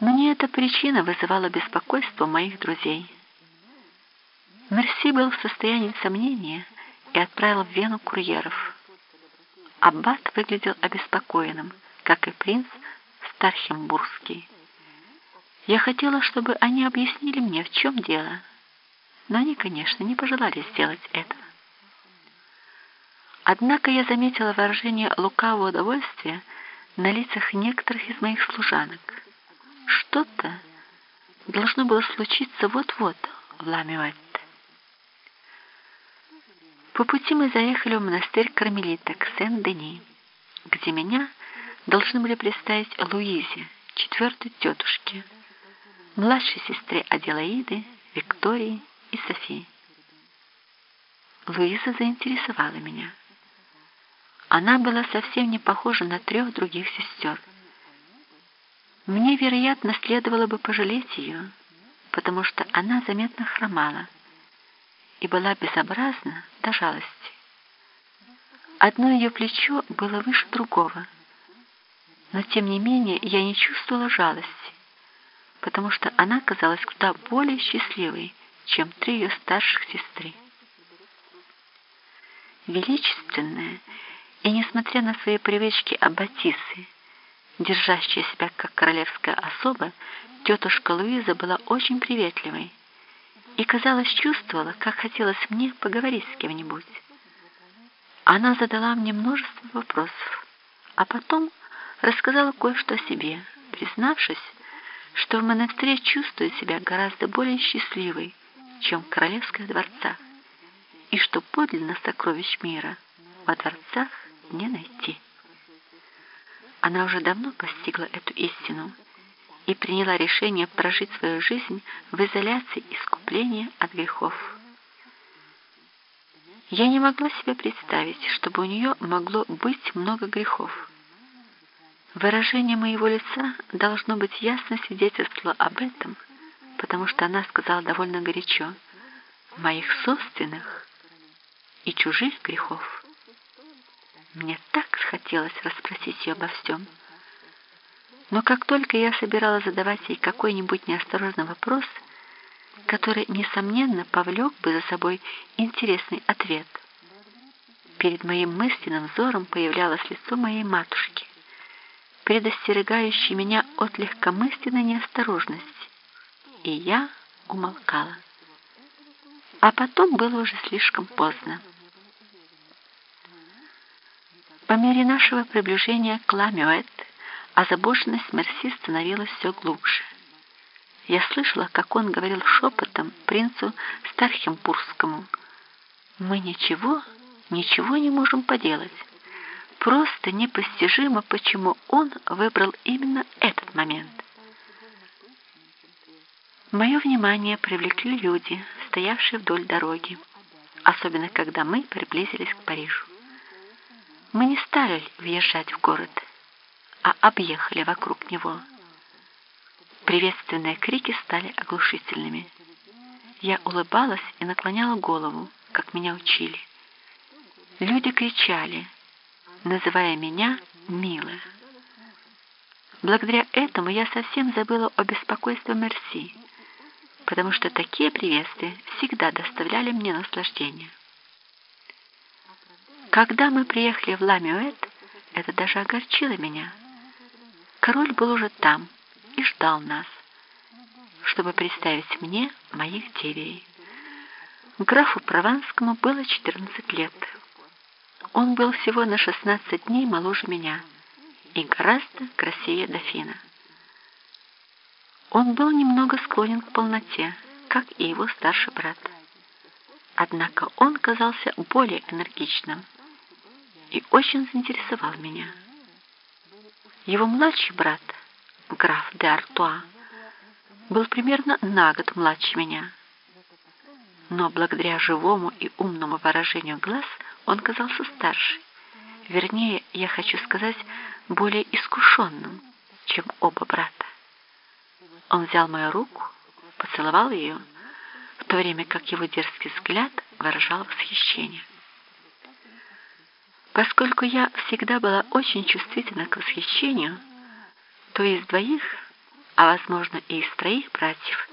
Но не эта причина вызывала беспокойство моих друзей. Мерси был в состоянии сомнения и отправил в Вену курьеров. Аббат выглядел обеспокоенным, как и принц Стархембургский. Я хотела, чтобы они объяснили мне, в чем дело, но они, конечно, не пожелали сделать этого. Однако я заметила выражение лукавого удовольствия на лицах некоторых из моих служанок. Что-то должно было случиться вот-вот в Ламюэт. По пути мы заехали в монастырь кармелиток Сен-Дени, где меня должны были представить Луизе, четвертой тетушке, младшей сестре Аделаиды, Виктории и Софии. Луиза заинтересовала меня. Она была совсем не похожа на трех других сестер. Мне, вероятно, следовало бы пожалеть ее, потому что она заметно хромала и была безобразна до жалости. Одно ее плечо было выше другого, но тем не менее я не чувствовала жалости, потому что она казалась куда более счастливой, чем три ее старших сестры. Величественная и, несмотря на свои привычки аббатисы, держащая себя как королевская особа, тетушка Луиза была очень приветливой и, казалось, чувствовала, как хотелось мне поговорить с кем-нибудь. Она задала мне множество вопросов, а потом рассказала кое-что о себе, признавшись, что в монастыре чувствует себя гораздо более счастливой, чем в королевских дворцах, и что подлинно сокровищ мира во дворцах не найти. Она уже давно постигла эту истину и приняла решение прожить свою жизнь в изоляции искупления от грехов. Я не могла себе представить, чтобы у нее могло быть много грехов. Выражение моего лица должно быть ясно свидетельствовало об этом, потому что она сказала довольно горячо «моих собственных и чужих грехов». Мне так хотелось расспросить ее обо всем. Но как только я собиралась задавать ей какой-нибудь неосторожный вопрос, который, несомненно, повлек бы за собой интересный ответ, перед моим мысленным взором появлялось лицо моей матушки, предостерегающей меня от легкомысленной неосторожности, и я умолкала. А потом было уже слишком поздно. По мере нашего приближения к Ламюэт озабоченность Мерси становилась все глубже. Я слышала, как он говорил шепотом принцу Стархемпурскому. «Мы ничего, ничего не можем поделать. Просто непостижимо, почему он выбрал именно этот момент». Мое внимание привлекли люди, стоявшие вдоль дороги, особенно когда мы приблизились к Парижу. Мы не стали въезжать в город а объехали вокруг него. Приветственные крики стали оглушительными. Я улыбалась и наклоняла голову, как меня учили. Люди кричали, называя меня «милая». Благодаря этому я совсем забыла о беспокойстве Мерси, потому что такие приветствия всегда доставляли мне наслаждение. Когда мы приехали в Ламюэт, это даже огорчило меня – Король был уже там и ждал нас, чтобы представить мне моих девей. Графу Прованскому было 14 лет. Он был всего на 16 дней моложе меня и гораздо красивее дофина. Он был немного склонен к полноте, как и его старший брат. Однако он казался более энергичным и очень заинтересовал меня. Его младший брат, граф де Артуа, был примерно на год младше меня. Но благодаря живому и умному выражению глаз он казался старше. Вернее, я хочу сказать, более искушенным, чем оба брата. Он взял мою руку, поцеловал ее, в то время как его дерзкий взгляд выражал восхищение. Поскольку я всегда была очень чувствительна к восхищению, то из двоих а, возможно, и из троих братьев,